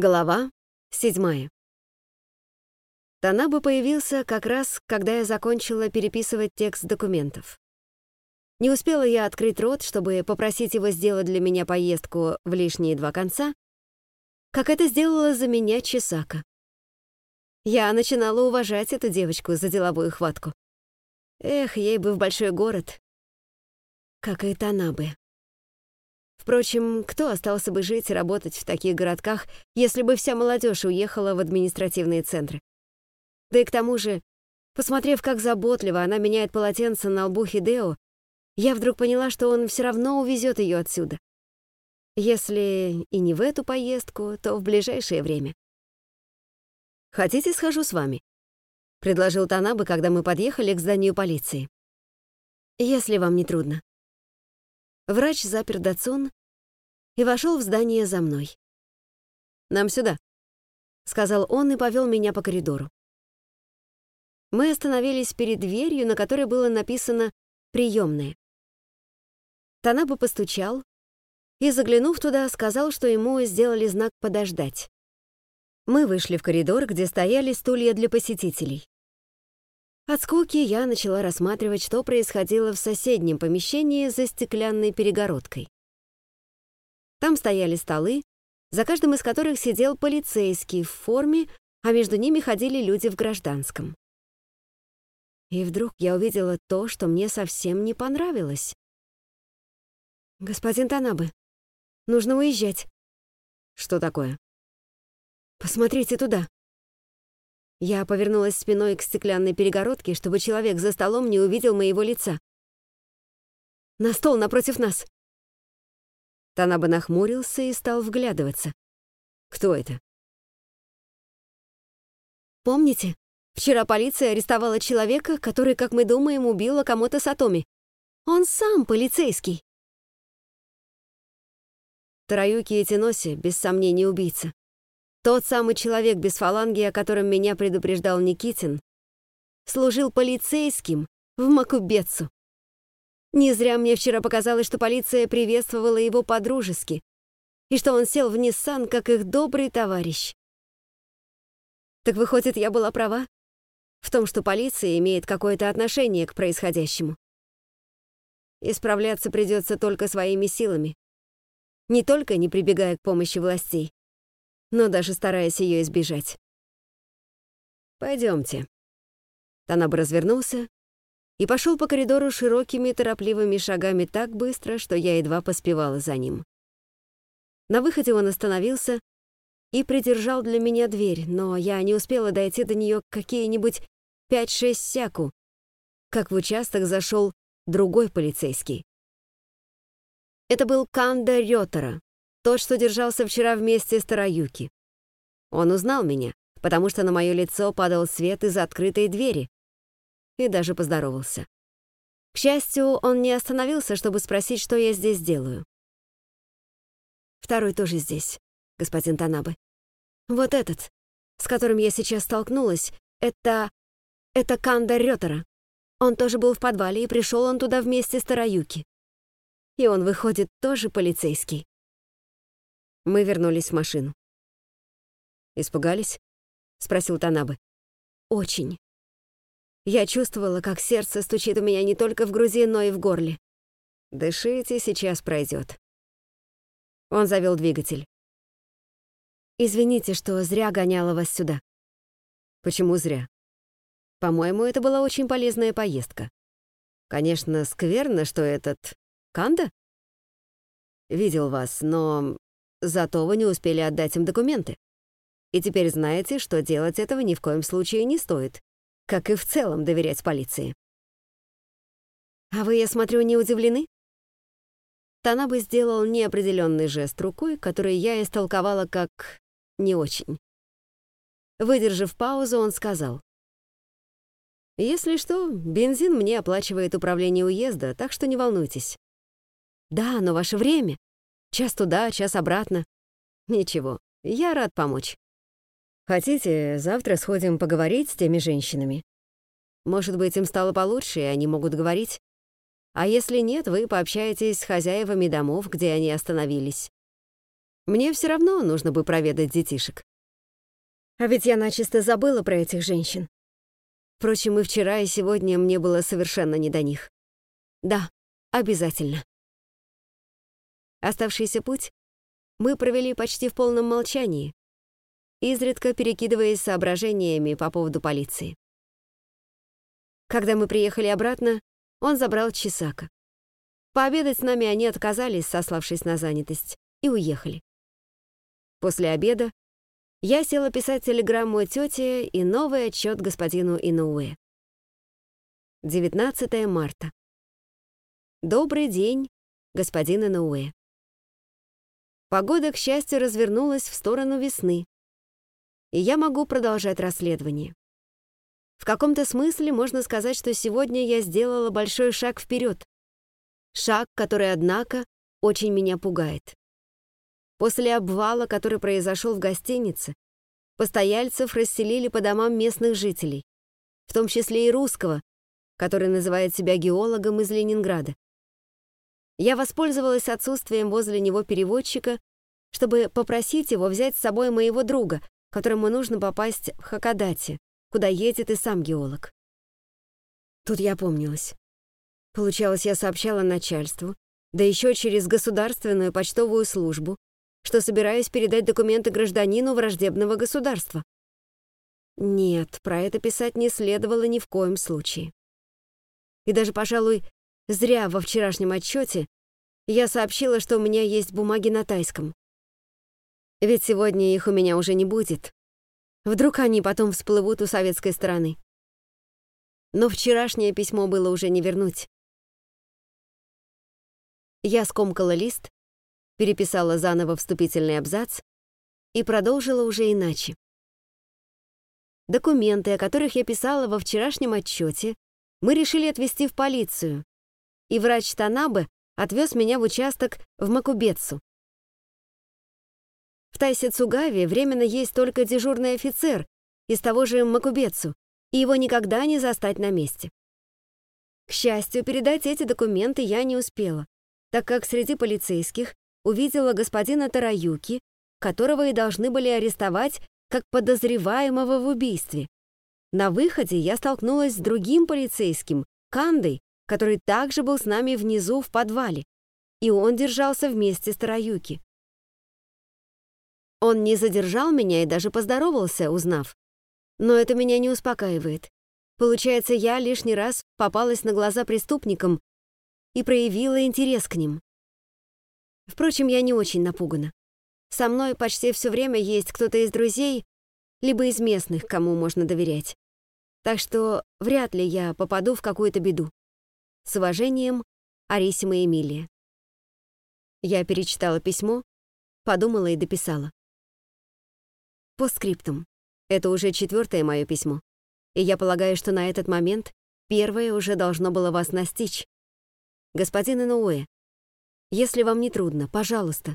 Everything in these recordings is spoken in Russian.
Глава седьмая. Танаба появился как раз, когда я закончила переписывать текст документов. Не успела я открыть рот, чтобы попросить его сделать для меня поездку в лишние два конца, как это сделала за меня Чесака. Я начинала уважать эту девочку за деловую хватку. Эх, ей бы в большой город, как и Танабе. Впрочем, кто остался бы жить и работать в таких городках, если бы вся молодежь уехала в административные центры? Да и к тому же, посмотрев, как заботливо она меняет полотенце на лбу Хидео, я вдруг поняла, что он все равно увезет ее отсюда. Если и не в эту поездку, то в ближайшее время. «Хотите, схожу с вами?» — предложил Танабы, когда мы подъехали к зданию полиции. «Если вам не трудно». Врач запер Датсун и вошел в здание за мной. «Нам сюда», — сказал он и повел меня по коридору. Мы остановились перед дверью, на которой было написано «приемная». Танаба постучал и, заглянув туда, сказал, что ему сделали знак «подождать». Мы вышли в коридор, где стояли стулья для посетителей. От скуки я начала рассматривать, что происходило в соседнем помещении за стеклянной перегородкой. Там стояли столы, за каждым из которых сидел полицейский в форме, а между ними ходили люди в гражданском. И вдруг я увидела то, что мне совсем не понравилось. «Господин Танабе, нужно уезжать». «Что такое?» «Посмотрите туда». Я повернулась спиной к стеклянной перегородке, чтобы человек за столом не увидел моего лица. «На стол напротив нас!» Танаба нахмурился и стал вглядываться. «Кто это?» «Помните, вчера полиция арестовала человека, который, как мы думаем, убил Акамото Сатоми? Он сам полицейский!» Тараюки Этиноси, без сомнения, убийца. Тот самый человек без фаланги, о котором меня предупреждал Никитин, служил полицейским в Макубецу. Не зря мне вчера показалось, что полиция приветствовала его по-дружески, и что он сел в Ниссан, как их добрый товарищ. Так выходит, я была права в том, что полиция имеет какое-то отношение к происходящему. Исправляться придется только своими силами. Не только не прибегая к помощи властей, но даже стараясь ее избежать. Пойдемте. Танаб развернулся и пошел по коридору широкими торопливыми шагами так быстро, что я едва поспевала за ним. На выходе он остановился и придержал для меня дверь, но я не успела дойти до нее какие-нибудь пять-шесть сяку, как в участок зашел другой полицейский. Это был Канда Рётера, тот, что держался вчера вместе с Тараюки. Он узнал меня, потому что на мое лицо падал свет из открытой двери, и даже поздоровался. К счастью, он не остановился, чтобы спросить, что я здесь делаю. Второй тоже здесь, господин Танабе. Вот этот, с которым я сейчас столкнулась, это... это Канда Рётера. Он тоже был в подвале, и пришел он туда вместе с Тараюки. И он, выходит, тоже полицейский. Мы вернулись в машину. «Испугались?» — спросил Танабе. «Очень. Я чувствовала, как сердце стучит у меня не только в груди, но и в горле. «Дышите, сейчас пройдет. Он завел двигатель. «Извините, что зря гоняла вас сюда». «Почему зря?» «По-моему, это была очень полезная поездка. Конечно, скверно, что этот... Канда?» «Видел вас, но зато вы не успели отдать им документы. И теперь знаете, что делать этого ни в коем случае не стоит как и в целом доверять полиции. «А вы, я смотрю, не удивлены?» Танабы сделал неопределенный жест рукой, который я истолковала как «не очень». Выдержав паузу, он сказал. «Если что, бензин мне оплачивает управление уезда, так что не волнуйтесь». «Да, но ваше время. Час туда, час обратно». «Ничего, я рад помочь». Хотите, завтра сходим поговорить с теми женщинами? Может быть, им стало получше, и они могут говорить? А если нет, вы пообщаетесь с хозяевами домов, где они остановились. Мне все равно нужно бы проведать детишек. А ведь я начисто забыла про этих женщин. Впрочем, и вчера, и сегодня мне было совершенно не до них. Да, обязательно. Оставшийся путь мы провели почти в полном молчании, изредка перекидываясь соображениями по поводу полиции. Когда мы приехали обратно, он забрал Чесака. Пообедать с нами они отказались, сославшись на занятость, и уехали. После обеда я села писать телеграмму тете и новый отчет господину Инуэ. 19 марта. Добрый день, господин Инуэ. Погода, к счастью, развернулась в сторону весны, и я могу продолжать расследование. В каком-то смысле можно сказать, что сегодня я сделала большой шаг вперед. Шаг, который, однако, очень меня пугает. После обвала, который произошел в гостинице, постояльцев расселили по домам местных жителей, в том числе и русского, который называет себя геологом из Ленинграда. Я воспользовалась отсутствием возле него переводчика, чтобы попросить его взять с собой моего друга, которому нужно попасть в Хакодате, куда едет и сам геолог. Тут я помнилась. Получалось, я сообщала начальству, да еще через государственную почтовую службу, что собираюсь передать документы гражданину враждебного государства. Нет, про это писать не следовало ни в коем случае. И даже, пожалуй, зря во вчерашнем отчете я сообщила, что у меня есть бумаги на тайском. Ведь сегодня их у меня уже не будет. Вдруг они потом всплывут у советской стороны. Но вчерашнее письмо было уже не вернуть. Я скомкала лист переписала заново вступительный абзац и продолжила уже иначе. Документы, о которых я писала во вчерашнем отчете, мы решили отвезти в полицию, и врач Танабе отвез меня в участок в Макубецу. В Тайсицугаве временно есть только дежурный офицер из того же Макубецу, и его никогда не застать на месте. К счастью, передать эти документы я не успела, так как среди полицейских увидела господина Тараюки, которого и должны были арестовать как подозреваемого в убийстве. На выходе я столкнулась с другим полицейским, Кандой, который также был с нами внизу в подвале, и он держался вместе с Тараюки. Он не задержал меня и даже поздоровался, узнав. Но это меня не успокаивает. Получается, я лишний раз попалась на глаза преступникам и проявила интерес к ним. Впрочем, я не очень напугана. Со мной почти все время есть кто-то из друзей, либо из местных, кому можно доверять. Так что вряд ли я попаду в какую-то беду. С уважением, Арисима Эмилия. Я перечитала письмо, подумала и дописала. По скриптум. Это уже четвертое мое письмо. И я полагаю, что на этот момент первое уже должно было вас настичь. Господин Инуэ, если вам не трудно, пожалуйста,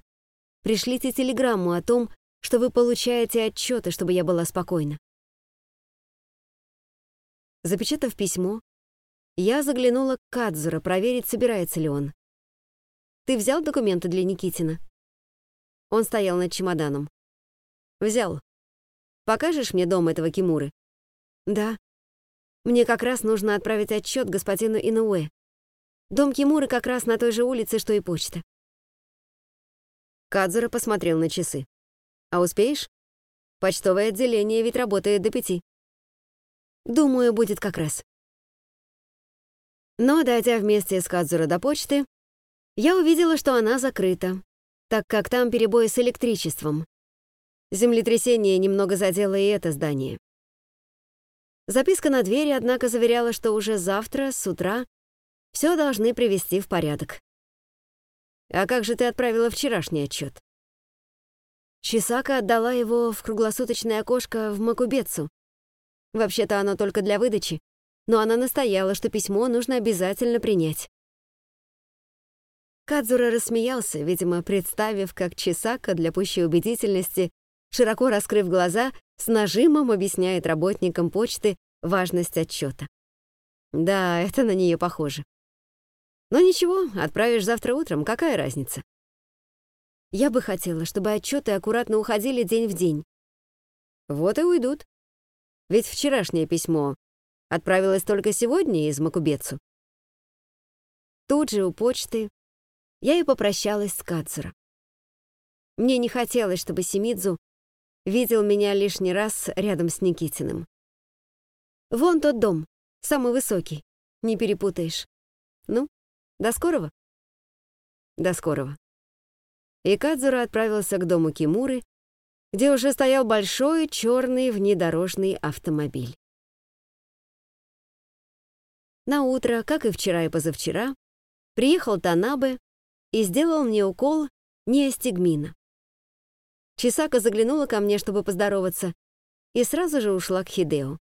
пришлите телеграмму о том, что вы получаете отчеты, чтобы я была спокойна. Запечатав письмо, я заглянула к Кадзура проверить, собирается ли он. «Ты взял документы для Никитина?» Он стоял над чемоданом. «Взял. Покажешь мне дом этого Кимуры?» «Да. Мне как раз нужно отправить отчет господину Инуэ. Дом Кимуры как раз на той же улице, что и почта. Кадзура посмотрел на часы. «А успеешь? Почтовое отделение ведь работает до пяти». «Думаю, будет как раз». Но, дойдя вместе с Кадзура до почты, я увидела, что она закрыта, так как там перебои с электричеством. Землетрясение немного задело и это здание. Записка на двери, однако, заверяла, что уже завтра, с утра, все должны привести в порядок. А как же ты отправила вчерашний отчет? Чисака отдала его в круглосуточное окошко в Макубецу. Вообще-то оно только для выдачи, но она настояла, что письмо нужно обязательно принять. Кадзура рассмеялся, видимо, представив, как Чисака для пущей убедительности, широко раскрыв глаза, с нажимом объясняет работникам почты важность отчета. Да, это на нее похоже. Но ничего, отправишь завтра утром, какая разница? Я бы хотела, чтобы отчеты аккуратно уходили день в день. Вот и уйдут. Ведь вчерашнее письмо отправилось только сегодня из Макубецу. Тут же у почты я и попрощалась с Кацура. Мне не хотелось, чтобы Семидзу видел меня лишний раз рядом с Никитиным. Вон тот дом, самый высокий, не перепутаешь. Ну, до скорого? До скорого. И Кадзура отправился к дому Кимуры, где уже стоял большой черный внедорожный автомобиль. На утро, как и вчера и позавчера, приехал Танабе и сделал мне укол неостигмина. Чисака заглянула ко мне, чтобы поздороваться, и сразу же ушла к Хидео.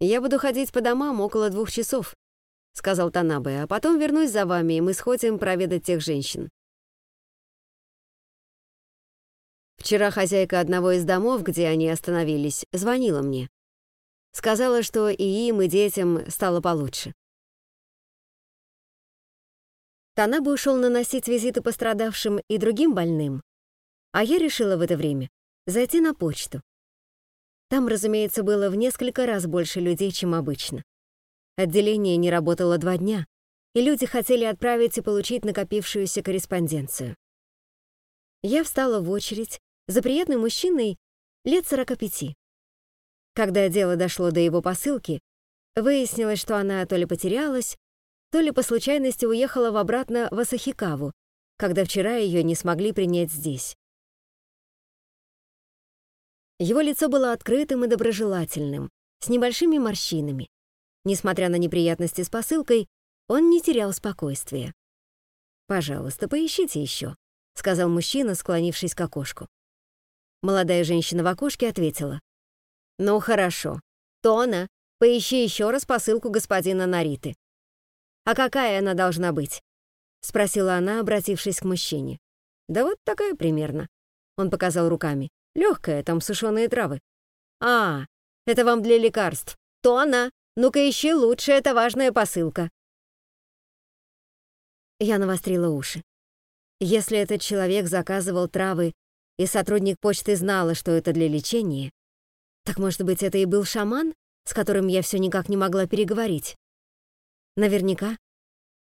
«Я буду ходить по домам около двух часов», — сказал Танабе, «а потом вернусь за вами, и мы сходим проведать тех женщин». Вчера хозяйка одного из домов, где они остановились, звонила мне. Сказала, что и им, и детям стало получше. Танабе ушел наносить визиты пострадавшим и другим больным, а я решила в это время зайти на почту. Там, разумеется, было в несколько раз больше людей, чем обычно. Отделение не работало два дня, и люди хотели отправить и получить накопившуюся корреспонденцию. Я встала в очередь за приятным мужчиной лет 45. Когда дело дошло до его посылки, выяснилось, что она то ли потерялась, то ли по случайности уехала в обратно в Асахикаву, когда вчера ее не смогли принять здесь. Его лицо было открытым и доброжелательным, с небольшими морщинами. Несмотря на неприятности с посылкой, он не терял спокойствия. «Пожалуйста, поищите еще», — сказал мужчина, склонившись к окошку. Молодая женщина в окошке ответила. «Ну хорошо. Тона, поищи еще раз посылку господина Нариты. «А какая она должна быть?» — спросила она, обратившись к мужчине. «Да вот такая примерно». Он показал руками. «Легкая, там сушеные травы». «А, это вам для лекарств. То она. Ну-ка ищи лучше, это важная посылка». Я навострила уши. Если этот человек заказывал травы, и сотрудник почты знала, что это для лечения, так, может быть, это и был шаман, с которым я все никак не могла переговорить? Наверняка.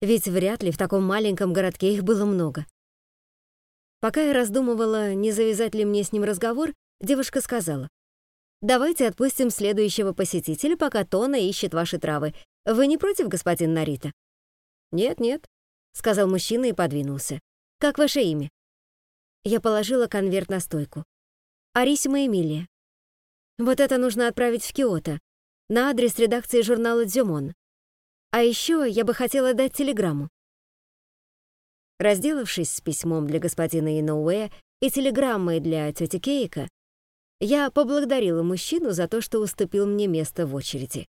Ведь вряд ли в таком маленьком городке их было много. Пока я раздумывала, не завязать ли мне с ним разговор, девушка сказала. «Давайте отпустим следующего посетителя, пока Тона ищет ваши травы. Вы не против, господин Нарита?» «Нет-нет», — сказал мужчина и подвинулся. «Как ваше имя?» Я положила конверт на стойку. «Арисима Эмилия. Вот это нужно отправить в Киото, на адрес редакции журнала «Дзюмон». А еще я бы хотела дать телеграмму. Разделавшись с письмом для господина Иноуэ и телеграммой для тети Кейка, я поблагодарила мужчину за то, что уступил мне место в очереди.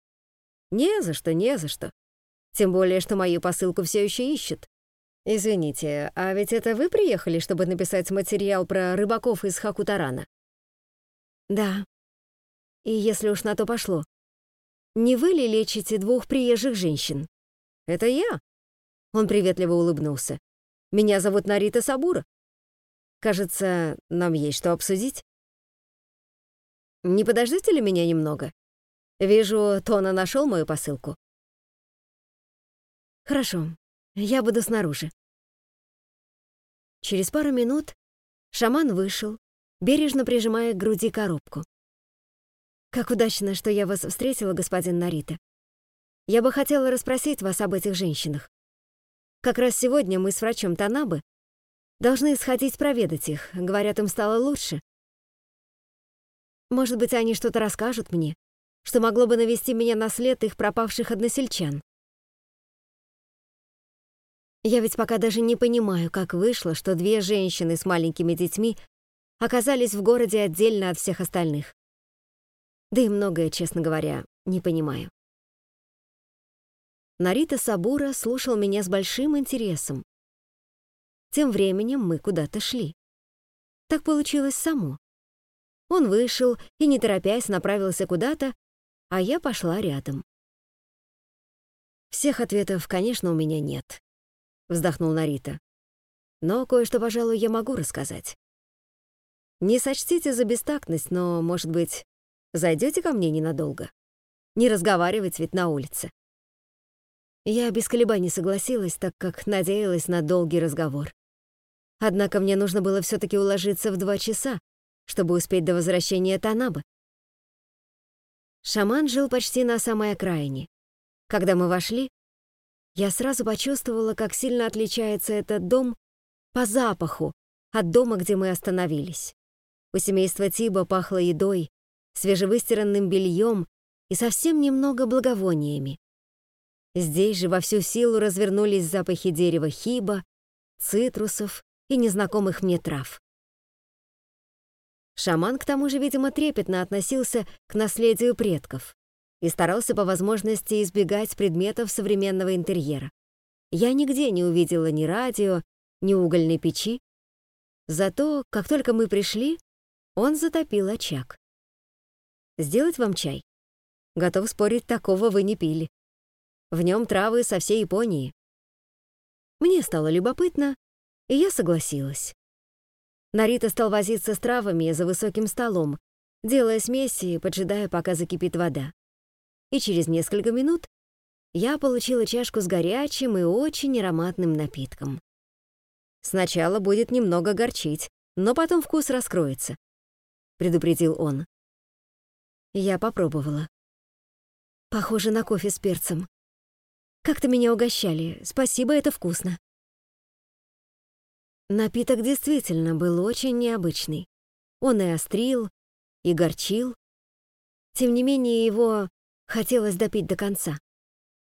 Не за что, не за что. Тем более, что мою посылку все еще ищут. Извините, а ведь это вы приехали, чтобы написать материал про рыбаков из Хакутарана? Да. И если уж на то пошло, не вы ли лечите двух приезжих женщин? Это я. Он приветливо улыбнулся. Меня зовут Нарита Сабура. Кажется, нам есть что обсудить. Не подождите ли меня немного? Вижу, Тона нашел мою посылку. Хорошо, я буду снаружи. Через пару минут шаман вышел, бережно прижимая к груди коробку. Как удачно, что я вас встретила, господин Нарита. Я бы хотела расспросить вас об этих женщинах. Как раз сегодня мы с врачом Танабы должны сходить проведать их. Говорят, им стало лучше. Может быть, они что-то расскажут мне, что могло бы навести меня на след их пропавших односельчан. Я ведь пока даже не понимаю, как вышло, что две женщины с маленькими детьми оказались в городе отдельно от всех остальных. Да и многое, честно говоря, не понимаю. Нарита Сабура слушал меня с большим интересом. Тем временем мы куда-то шли. Так получилось само. Он вышел и, не торопясь, направился куда-то, а я пошла рядом. «Всех ответов, конечно, у меня нет», — вздохнул Нарита. Но кое-что, пожалуй, я могу рассказать. Не сочтите за бестактность, но, может быть, зайдете ко мне ненадолго? Не разговаривать ведь на улице. Я без колебаний согласилась, так как надеялась на долгий разговор. Однако мне нужно было все таки уложиться в два часа, чтобы успеть до возвращения Танабы. Шаман жил почти на самой окраине. Когда мы вошли, я сразу почувствовала, как сильно отличается этот дом по запаху от дома, где мы остановились. У семейства Тиба пахло едой, свежевыстиранным бельем и совсем немного благовониями. Здесь же во всю силу развернулись запахи дерева хиба, цитрусов и незнакомых мне трав. Шаман к тому же, видимо, трепетно относился к наследию предков и старался по возможности избегать предметов современного интерьера. Я нигде не увидела ни радио, ни угольной печи. Зато, как только мы пришли, он затопил очаг. «Сделать вам чай?» Готов спорить, такого вы не пили. В нем травы со всей Японии. Мне стало любопытно, и я согласилась. Нарита стал возиться с травами за высоким столом, делая смеси, поджидая, пока закипит вода. И через несколько минут я получила чашку с горячим и очень ароматным напитком. Сначала будет немного горчить, но потом вкус раскроется, предупредил он. Я попробовала. Похоже на кофе с перцем. Как-то меня угощали. Спасибо, это вкусно. Напиток действительно был очень необычный. Он и острил, и горчил. Тем не менее, его хотелось допить до конца.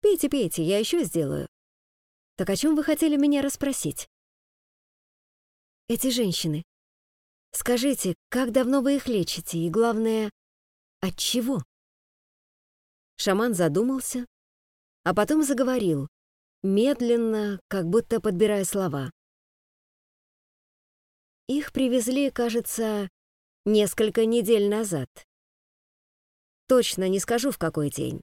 «Пейте, пейте, я еще сделаю». «Так о чем вы хотели меня расспросить?» «Эти женщины. Скажите, как давно вы их лечите, и, главное, от чего?» Шаман задумался, а потом заговорил, медленно, как будто подбирая слова. Их привезли, кажется, несколько недель назад. Точно не скажу, в какой день.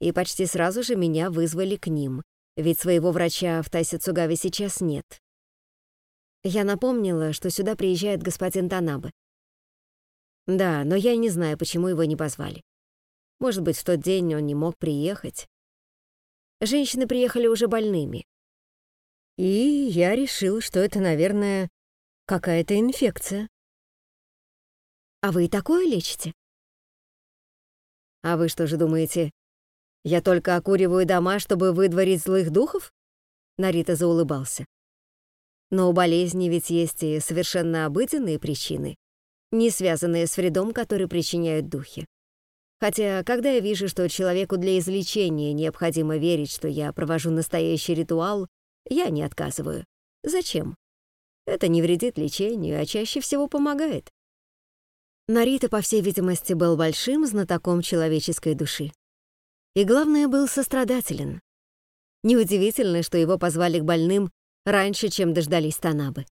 И почти сразу же меня вызвали к ним, ведь своего врача в Тайсицугаве сейчас нет. Я напомнила, что сюда приезжает господин Танабе. Да, но я не знаю, почему его не позвали. Может быть, в тот день он не мог приехать. Женщины приехали уже больными. И я решил, что это, наверное, какая-то инфекция. А вы и такое лечите? А вы что же думаете, я только окуриваю дома, чтобы выдворить злых духов? Нарита заулыбался. Но у болезни ведь есть и совершенно обыденные причины, не связанные с вредом, который причиняют духи. Хотя, когда я вижу, что человеку для излечения необходимо верить, что я провожу настоящий ритуал, я не отказываю. Зачем? Это не вредит лечению, а чаще всего помогает. Нарита, по всей видимости, был большим знатоком человеческой души. И главное, был сострадателен. Неудивительно, что его позвали к больным раньше, чем дождались Танабы.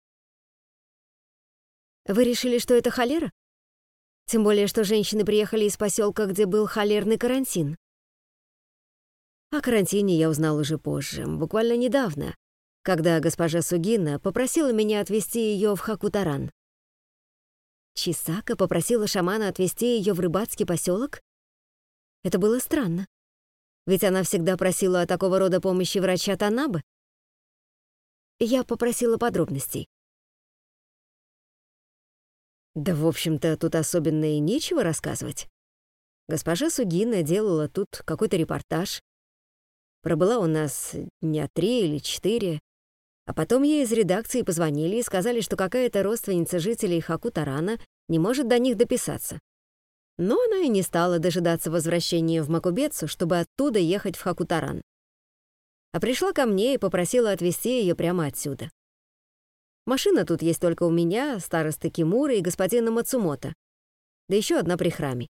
«Вы решили, что это холера?» Тем более, что женщины приехали из поселка, где был холерный карантин. О карантине я узнал уже позже, буквально недавно, когда госпожа Сугина попросила меня отвезти ее в Хакутаран. Чисака попросила шамана отвезти ее в рыбацкий поселок? Это было странно. Ведь она всегда просила о такого рода помощи врача Танабы. Я попросила подробностей. Да, в общем-то, тут особенно и нечего рассказывать. Госпожа Сугина делала тут какой-то репортаж. Пробыла у нас дня три или четыре. А потом ей из редакции позвонили и сказали, что какая-то родственница жителей Хакутарана не может до них дописаться. Но она и не стала дожидаться возвращения в Макубецу, чтобы оттуда ехать в Хакутаран. А пришла ко мне и попросила отвезти ее прямо отсюда. Машина тут есть только у меня, старосты Кимура и господина Мацумото. Да еще одна при храме.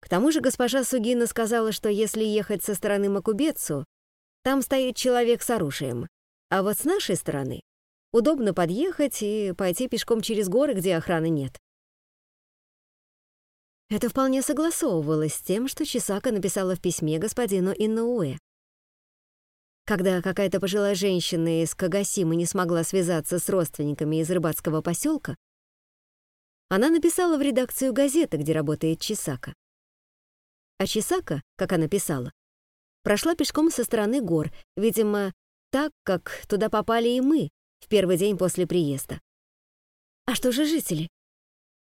К тому же госпожа Сугина сказала, что если ехать со стороны Макубецу, там стоит человек с оружием. А вот с нашей стороны удобно подъехать и пойти пешком через горы, где охраны нет. Это вполне согласовывалось с тем, что Чисака написала в письме господину Инноуэ. Когда какая-то пожилая женщина из Кагасимы не смогла связаться с родственниками из рыбацкого поселка, она написала в редакцию газеты, где работает Чисака. А Чисака, как она писала, прошла пешком со стороны гор, видимо, так, как туда попали и мы в первый день после приезда. А что же жители?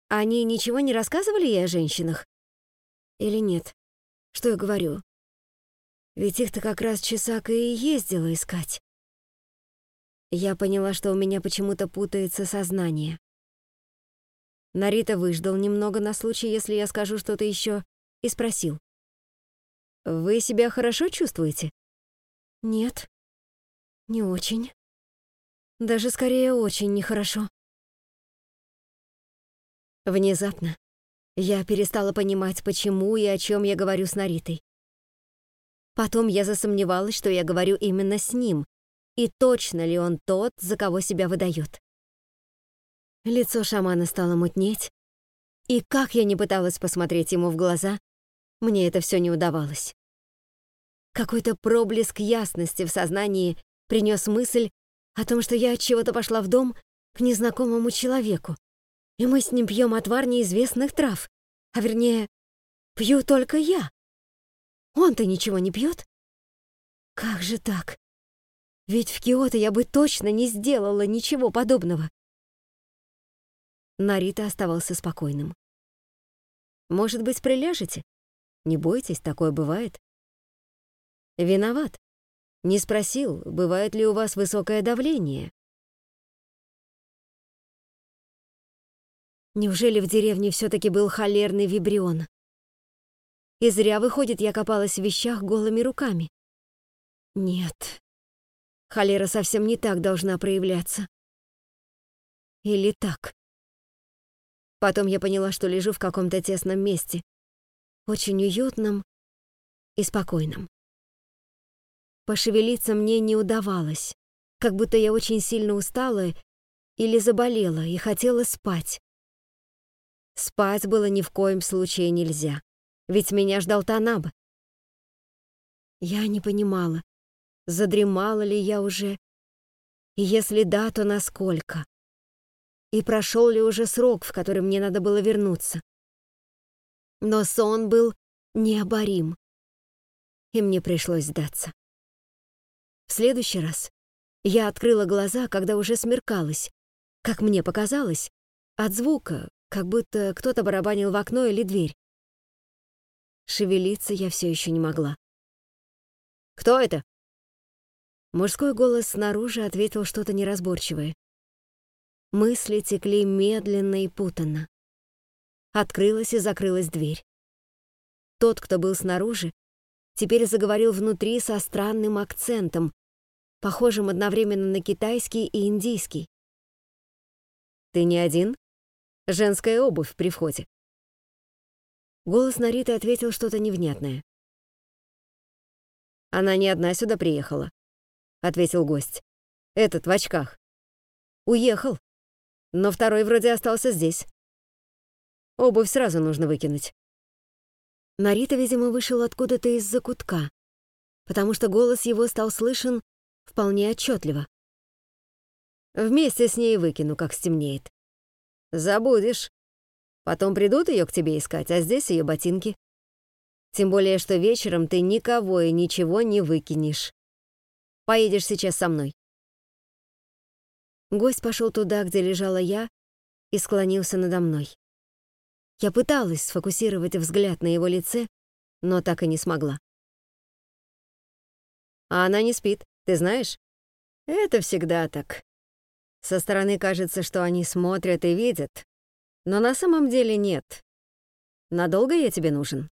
Они ничего не рассказывали ей о женщинах? Или нет? Что я говорю? Ведь их-то как раз Чесака и ездила искать. Я поняла, что у меня почему-то путается сознание. Нарита выждал немного на случай, если я скажу что-то еще, и спросил. «Вы себя хорошо чувствуете?» «Нет, не очень. Даже скорее очень нехорошо». Внезапно я перестала понимать, почему и о чем я говорю с Наритой. Потом я засомневалась, что я говорю именно с ним, и точно ли он тот, за кого себя выдает. Лицо шамана стало мутнеть, и как я не пыталась посмотреть ему в глаза, мне это все не удавалось. Какой-то проблеск ясности в сознании принес мысль о том, что я от чего-то пошла в дом к незнакомому человеку, и мы с ним пьем отвар неизвестных трав, а вернее, пью только я. Он-то ничего не пьет? Как же так? Ведь в Киото я бы точно не сделала ничего подобного. Нарита оставался спокойным. «Может быть, приляжете? Не бойтесь, такое бывает». «Виноват. Не спросил, бывает ли у вас высокое давление». Неужели в деревне все таки был холерный вибрион? И зря, выходит, я копалась в вещах голыми руками. Нет, холера совсем не так должна проявляться. Или так. Потом я поняла, что лежу в каком-то тесном месте, очень уютном и спокойном. Пошевелиться мне не удавалось, как будто я очень сильно устала или заболела и хотела спать. Спать было ни в коем случае нельзя. Ведь меня ждал Танаб. Я не понимала, задремала ли я уже, и если да, то насколько, и прошел ли уже срок, в который мне надо было вернуться. Но сон был необорим, и мне пришлось сдаться. В следующий раз я открыла глаза, когда уже смеркалось, как мне показалось, от звука, как будто кто-то барабанил в окно или дверь. Шевелиться я все еще не могла. «Кто это?» Мужской голос снаружи ответил что-то неразборчивое. Мысли текли медленно и путанно. Открылась и закрылась дверь. Тот, кто был снаружи, теперь заговорил внутри со странным акцентом, похожим одновременно на китайский и индийский. «Ты не один? Женская обувь при входе». Голос Нариты ответил что-то невнятное. «Она не одна сюда приехала», — ответил гость. «Этот в очках. Уехал, но второй вроде остался здесь. Обувь сразу нужно выкинуть». Нарита, видимо, вышел откуда-то из-за кутка, потому что голос его стал слышен вполне отчетливо. «Вместе с ней выкину, как стемнеет. Забудешь, Потом придут ее к тебе искать, а здесь ее ботинки. Тем более, что вечером ты никого и ничего не выкинешь. Поедешь сейчас со мной. Гость пошел туда, где лежала я, и склонился надо мной. Я пыталась сфокусировать взгляд на его лице, но так и не смогла. А она не спит, ты знаешь? Это всегда так. Со стороны кажется, что они смотрят и видят, но на самом деле нет. Надолго я тебе нужен?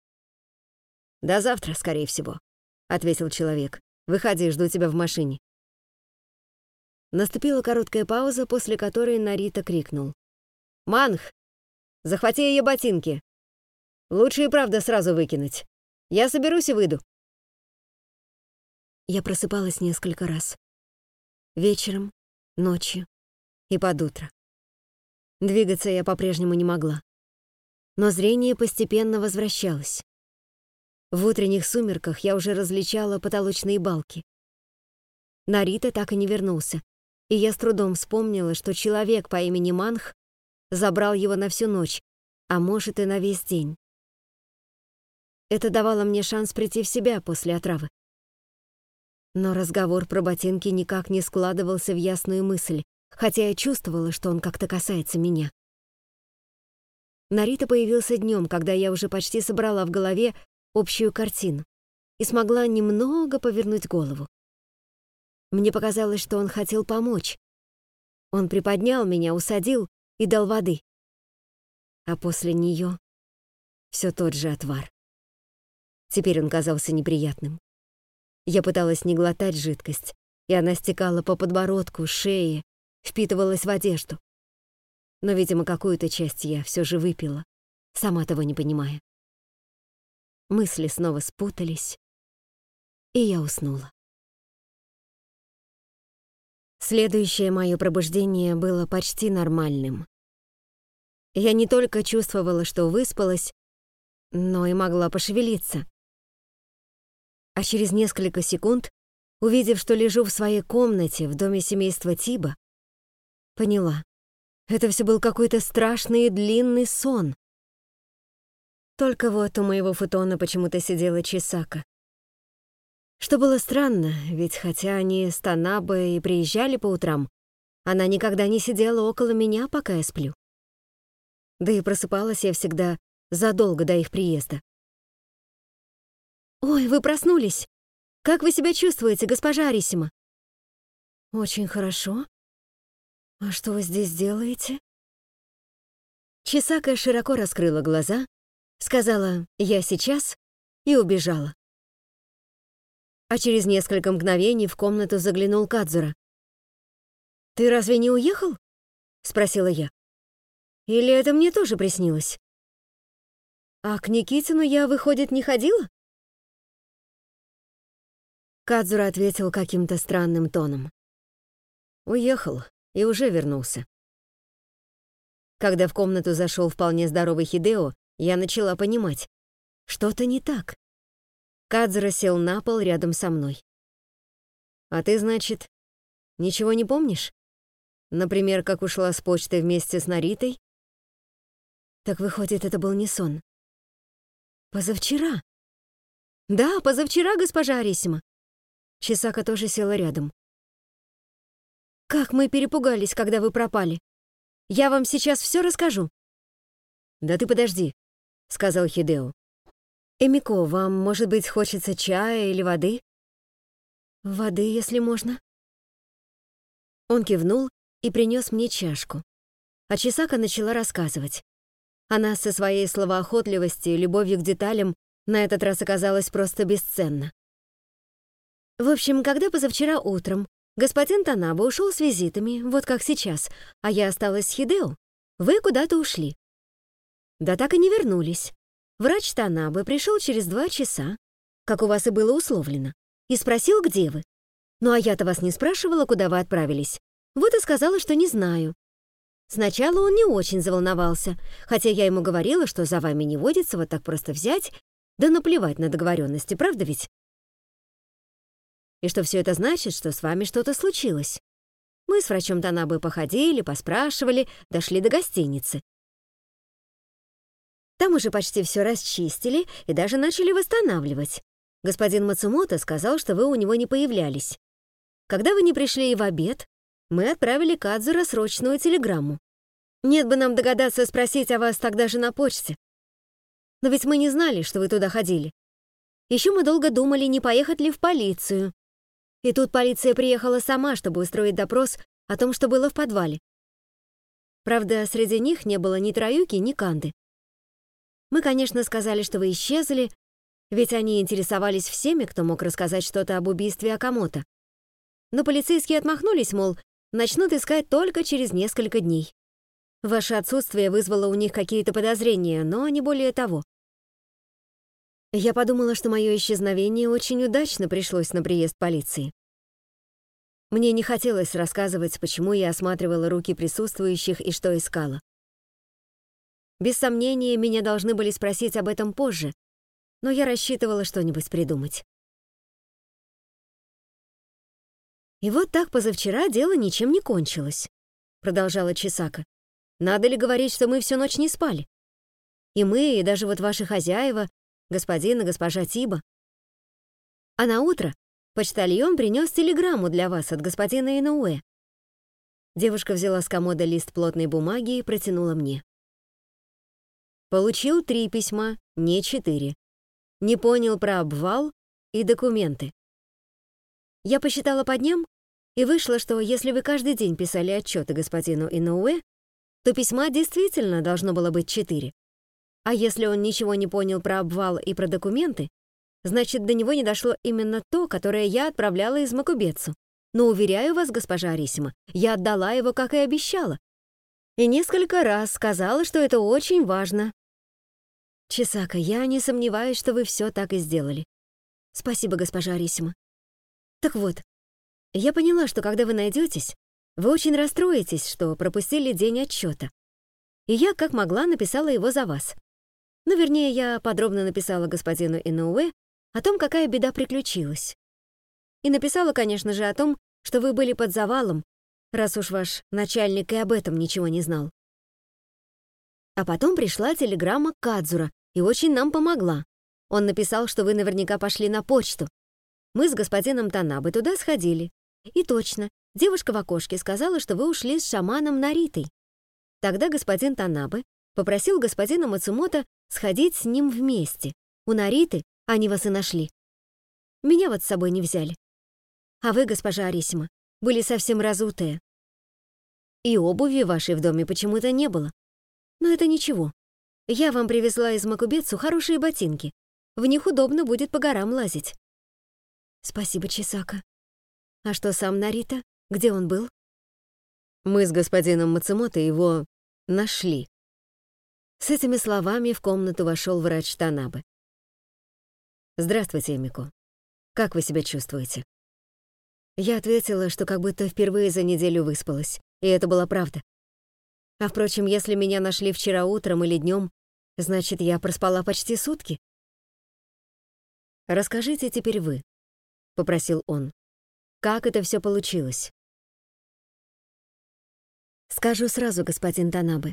До завтра, скорее всего, ответил человек. Выходи, жду тебя в машине. Наступила короткая пауза, после которой Нарита крикнул. «Манх, захвати ее ботинки. Лучше и правда сразу выкинуть. Я соберусь и выйду». Я просыпалась несколько раз. Вечером, ночью и под утро. Двигаться я по-прежнему не могла. Но зрение постепенно возвращалось. В утренних сумерках я уже различала потолочные балки. Нарита так и не вернулся, и я с трудом вспомнила, что человек по имени Манх забрал его на всю ночь, а может и на весь день. Это давало мне шанс прийти в себя после отравы. Но разговор про ботинки никак не складывался в ясную мысль, хотя я чувствовала, что он как-то касается меня. Нарита появился днем, когда я уже почти собрала в голове общую картину и смогла немного повернуть голову. Мне показалось, что он хотел помочь. Он приподнял меня, усадил и дал воды. А после нее все тот же отвар. Теперь он казался неприятным. Я пыталась не глотать жидкость, и она стекала по подбородку, шее, впитывалась в одежду. Но, видимо, какую-то часть я все же выпила, сама того не понимая. Мысли снова спутались, и я уснула. Следующее мое пробуждение было почти нормальным. Я не только чувствовала, что выспалась, но и могла пошевелиться. А через несколько секунд, увидев, что лежу в своей комнате в доме семейства Тиба, поняла. Это все был какой-то страшный и длинный сон. Только вот у моего футона почему-то сидела Чисака. Что было странно, ведь хотя они с Танабе и приезжали по утрам, она никогда не сидела около меня, пока я сплю. Да и просыпалась я всегда задолго до их приезда. «Ой, вы проснулись! Как вы себя чувствуете, госпожа Арисима?» «Очень хорошо. А что вы здесь делаете?» Чисака широко раскрыла глаза, сказала «я сейчас» и убежала а через несколько мгновений в комнату заглянул Кадзура. «Ты разве не уехал?» — спросила я. «Или это мне тоже приснилось?» «А к Никитину я, выходит, не ходила?» Кадзура ответил каким-то странным тоном. «Уехал и уже вернулся». Когда в комнату зашел вполне здоровый Хидео, я начала понимать, что-то не так. Кадзера сел на пол рядом со мной. «А ты, значит, ничего не помнишь? Например, как ушла с почты вместе с Наритой?» «Так выходит, это был не сон». «Позавчера?» «Да, позавчера, госпожа Арисима». Чесака тоже села рядом. «Как мы перепугались, когда вы пропали. Я вам сейчас все расскажу». «Да ты подожди», — сказал Хидео. «Эмико, вам, может быть, хочется чая или воды?» «Воды, если можно». Он кивнул и принес мне чашку. А Чисака начала рассказывать. Она со своей словоохотливостью и любовью к деталям на этот раз оказалась просто бесценна. В общем, когда позавчера утром господин Танаба ушел с визитами, вот как сейчас, а я осталась с Хидео, вы куда-то ушли. Да так и не вернулись. Врач Танабы пришел через два часа, как у вас и было условлено, и спросил, где вы. Ну а я-то вас не спрашивала, куда вы отправились. Вот и сказала, что не знаю. Сначала он не очень заволновался, хотя я ему говорила, что за вами не водится вот так просто взять, да наплевать на договоренности, правда ведь? И что все это значит, что с вами что-то случилось. Мы с врачом Танабы походили, поспрашивали, дошли до гостиницы. Там уже почти все расчистили и даже начали восстанавливать. Господин Мацумото сказал, что вы у него не появлялись. Когда вы не пришли и в обед, мы отправили Кадзура срочную телеграмму. Нет бы нам догадаться спросить о вас тогда же на почте. Но ведь мы не знали, что вы туда ходили. Еще мы долго думали, не поехать ли в полицию. И тут полиция приехала сама, чтобы устроить допрос о том, что было в подвале. Правда, среди них не было ни Троюки, ни Канды. Мы, конечно, сказали, что вы исчезли, ведь они интересовались всеми, кто мог рассказать что-то об убийстве Акамото. Но полицейские отмахнулись, мол, начнут искать только через несколько дней. Ваше отсутствие вызвало у них какие-то подозрения, но не более того. Я подумала, что мое исчезновение очень удачно пришлось на приезд полиции. Мне не хотелось рассказывать, почему я осматривала руки присутствующих и что искала. Без сомнения, меня должны были спросить об этом позже, но я рассчитывала что-нибудь придумать. «И вот так позавчера дело ничем не кончилось», — продолжала Чесака. «Надо ли говорить, что мы всю ночь не спали? И мы, и даже вот ваши хозяева, господин и госпожа Тиба. А на утро почтальон принес телеграмму для вас от господина Инауэ. Девушка взяла с комода лист плотной бумаги и протянула мне. Получил три письма, не четыре. Не понял про обвал и документы. Я посчитала по дням, и вышло, что если вы каждый день писали отчеты господину Инауэ, то письма действительно должно было быть четыре. А если он ничего не понял про обвал и про документы, значит, до него не дошло именно то, которое я отправляла из Макубецу. Но, уверяю вас, госпожа Арисима, я отдала его, как и обещала. И несколько раз сказала, что это очень важно. Чесака, я не сомневаюсь, что вы все так и сделали. Спасибо, госпожа Арисима. Так вот, я поняла, что когда вы найдетесь, вы очень расстроитесь, что пропустили день отчета. И я, как могла, написала его за вас. Ну, вернее, я подробно написала господину Инouэ о том, какая беда приключилась. И написала, конечно же, о том, что вы были под завалом, раз уж ваш начальник и об этом ничего не знал. А потом пришла телеграмма Кадзура и очень нам помогла. Он написал, что вы наверняка пошли на почту. Мы с господином Танабы туда сходили. И точно, девушка в окошке сказала, что вы ушли с шаманом Наритой. Тогда господин Танабы попросил господина Мацумото сходить с ним вместе. У Нариты они вас и нашли. Меня вот с собой не взяли. А вы, госпожа Арисима, были совсем разутые. И обуви вашей в доме почему-то не было. Но это ничего. Я вам привезла из Макубецу хорошие ботинки. В них удобно будет по горам лазить. Спасибо, Чисака. А что сам Нарита? Где он был? Мы с господином Мацумото его нашли. С этими словами в комнату вошел врач Танабы. «Здравствуйте, Эмико. Как вы себя чувствуете?» Я ответила, что как будто впервые за неделю выспалась, и это была правда. А впрочем, если меня нашли вчера утром или днем, значит, я проспала почти сутки. «Расскажите теперь вы», — попросил он. «Как это все получилось?» «Скажу сразу, господин Танабы.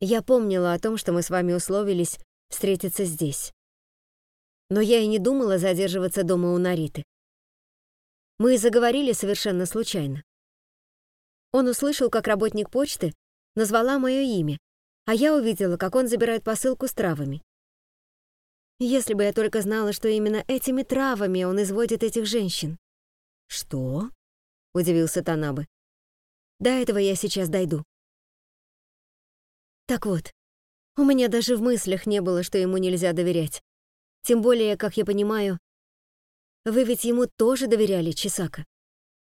Я помнила о том, что мы с вами условились встретиться здесь. Но я и не думала задерживаться дома у Нариты. Мы заговорили совершенно случайно. Он услышал, как работник почты назвала мое имя, а я увидела, как он забирает посылку с травами. Если бы я только знала, что именно этими травами он изводит этих женщин. «Что?» — удивился Танабы. «До этого я сейчас дойду. Так вот, у меня даже в мыслях не было, что ему нельзя доверять. Тем более, как я понимаю, вы ведь ему тоже доверяли, Чисака.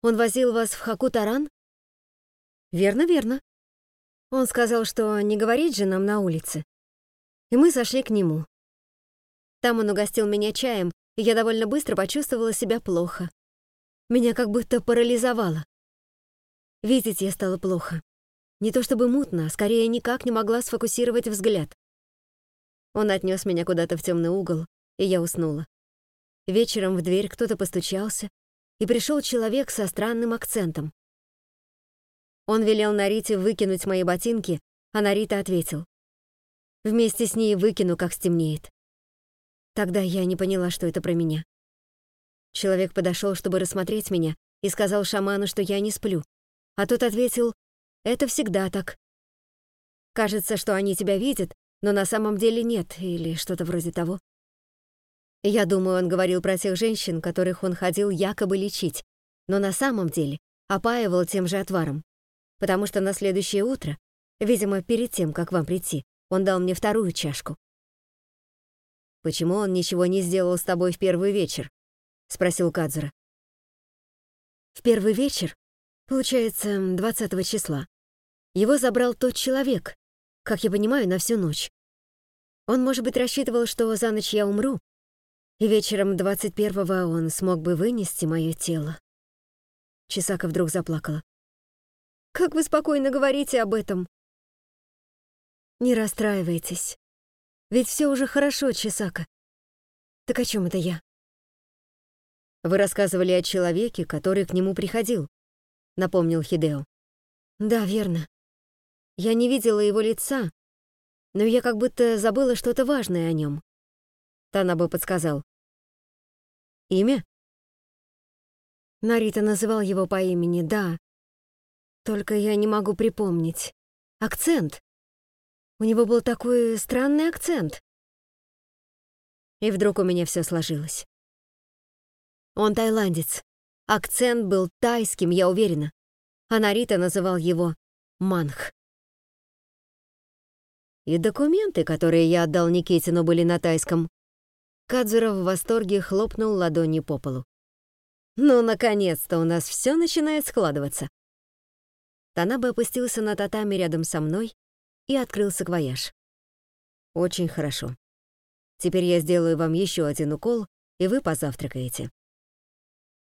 Он возил вас в Хакутаран? Верно, верно. Он сказал, что не говорить же нам на улице. И мы сошли к нему. Там он угостил меня чаем, и я довольно быстро почувствовала себя плохо. Меня как будто парализовало. Видеть я стало плохо. Не то чтобы мутно, а скорее никак не могла сфокусировать взгляд. Он отнес меня куда-то в темный угол, и я уснула. Вечером в дверь кто-то постучался, и пришел человек со странным акцентом. Он велел Нарите выкинуть мои ботинки, а Нарита ответил. Вместе с ней выкину, как стемнеет. Тогда я не поняла, что это про меня. Человек подошел, чтобы рассмотреть меня, и сказал шаману, что я не сплю. А тот ответил, это всегда так. Кажется, что они тебя видят, но на самом деле нет, или что-то вроде того. Я думаю, он говорил про тех женщин, которых он ходил якобы лечить, но на самом деле опаивал тем же отваром. Потому что на следующее утро, видимо, перед тем, как вам прийти, он дал мне вторую чашку. «Почему он ничего не сделал с тобой в первый вечер?» — спросил Кадзура. «В первый вечер, получается, 20 числа, его забрал тот человек, как я понимаю, на всю ночь. Он, может быть, рассчитывал, что за ночь я умру, и вечером 21-го он смог бы вынести мое тело. Чесака вдруг заплакала. «Как вы спокойно говорите об этом?» «Не расстраивайтесь. Ведь все уже хорошо, Чесака. Так о чем это я?» Вы рассказывали о человеке, который к нему приходил, напомнил Хидео. Да, верно. Я не видела его лица, но я как будто забыла что-то важное о нем. Танабе подсказал. Имя? Нарита называл его по имени, да. Только я не могу припомнить. Акцент. У него был такой странный акцент. И вдруг у меня все сложилось. Он тайландец. Акцент был тайским, я уверена. А Нарита называл его Манх. И документы, которые я отдал Никитину, были на тайском. Кадзура в восторге хлопнул ладони по полу. «Ну, наконец-то у нас все начинает складываться!» Танабе опустился на татами рядом со мной и открыл саквояж. «Очень хорошо. Теперь я сделаю вам еще один укол, и вы позавтракаете».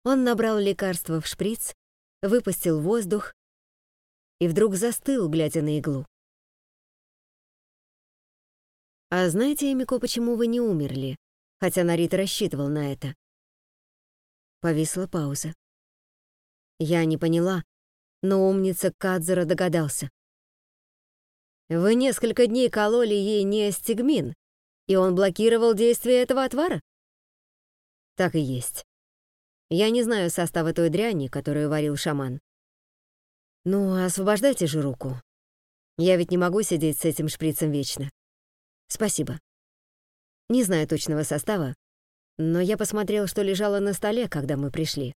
Он набрал лекарство в шприц, выпустил воздух и вдруг застыл, глядя на иглу. «А знаете, Эмико, почему вы не умерли?» хотя Нарита рассчитывал на это. Повисла пауза. Я не поняла, но умница Кадзера догадался. Вы несколько дней кололи ей неостигмин, и он блокировал действие этого отвара? Так и есть. Я не знаю состава той дряни, которую варил шаман. Ну, освобождайте же руку. Я ведь не могу сидеть с этим шприцем вечно. Спасибо. Не знаю точного состава, но я посмотрел, что лежало на столе, когда мы пришли.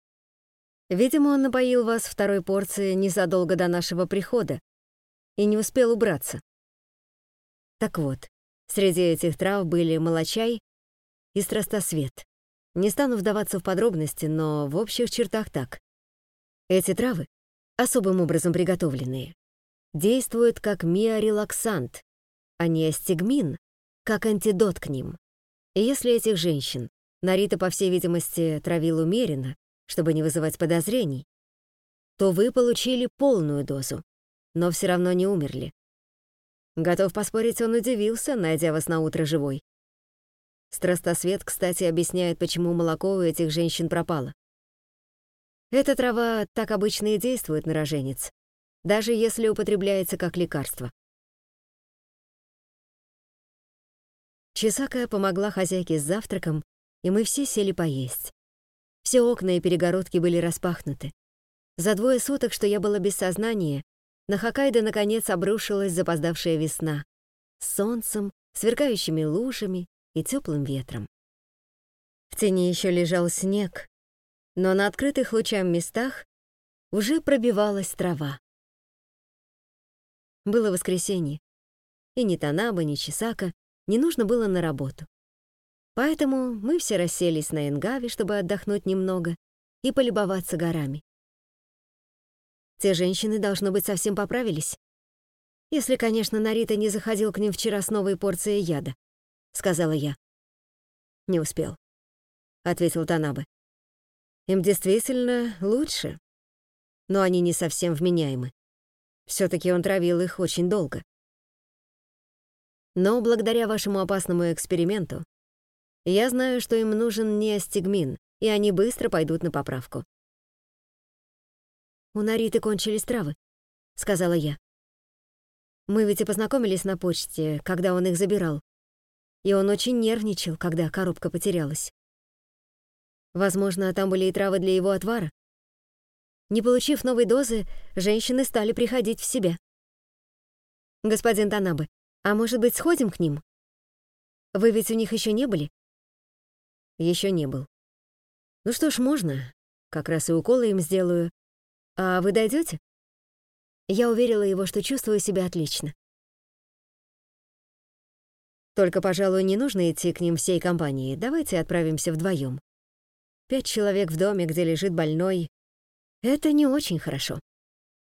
Видимо, он напоил вас второй порцией незадолго до нашего прихода и не успел убраться. Так вот, среди этих трав были молочай и страстосвет. Не стану вдаваться в подробности, но в общих чертах так. Эти травы, особым образом приготовленные, действуют как миорелаксант, а не астигмин, как антидот к ним. И если этих женщин Нарита, по всей видимости, травил умеренно, чтобы не вызывать подозрений, то вы получили полную дозу, но все равно не умерли. Готов поспорить, он удивился, найдя вас на утро живой. Страстосвет, кстати, объясняет, почему молоко у этих женщин пропало. Эта трава так обычно и действует на роженец, даже если употребляется как лекарство. Чесака помогла хозяйке с завтраком, и мы все сели поесть. Все окна и перегородки были распахнуты. За двое суток, что я была без сознания, на Хоккайдо наконец обрушилась запоздавшая весна с солнцем, сверкающими лужами и теплым ветром. В тени еще лежал снег, но на открытых лучам местах уже пробивалась трава. Было воскресенье, и ни Танаба, ни Чесака не нужно было на работу. Поэтому мы все расселись на Энгаве, чтобы отдохнуть немного и полюбоваться горами. Те женщины, должно быть, совсем поправились. Если, конечно, Нарита не заходил к ним вчера с новой порцией яда, — сказала я. Не успел, — ответил Танабе. Им действительно лучше, но они не совсем вменяемы. все таки он травил их очень долго. Но благодаря вашему опасному эксперименту я знаю, что им нужен не астигмин, и они быстро пойдут на поправку. «У Нариты кончились травы», — сказала я. «Мы ведь и познакомились на почте, когда он их забирал. И он очень нервничал, когда коробка потерялась. Возможно, там были и травы для его отвара. Не получив новой дозы, женщины стали приходить в себя. «Господин Танабе, а может быть, сходим к ним? Вы ведь у них еще не были? Еще не был. Ну что ж, можно. Как раз и уколы им сделаю. А вы дойдете? Я уверила его, что чувствую себя отлично. Только, пожалуй, не нужно идти к ним всей компанией. Давайте отправимся вдвоем. Пять человек в доме, где лежит больной — это не очень хорошо.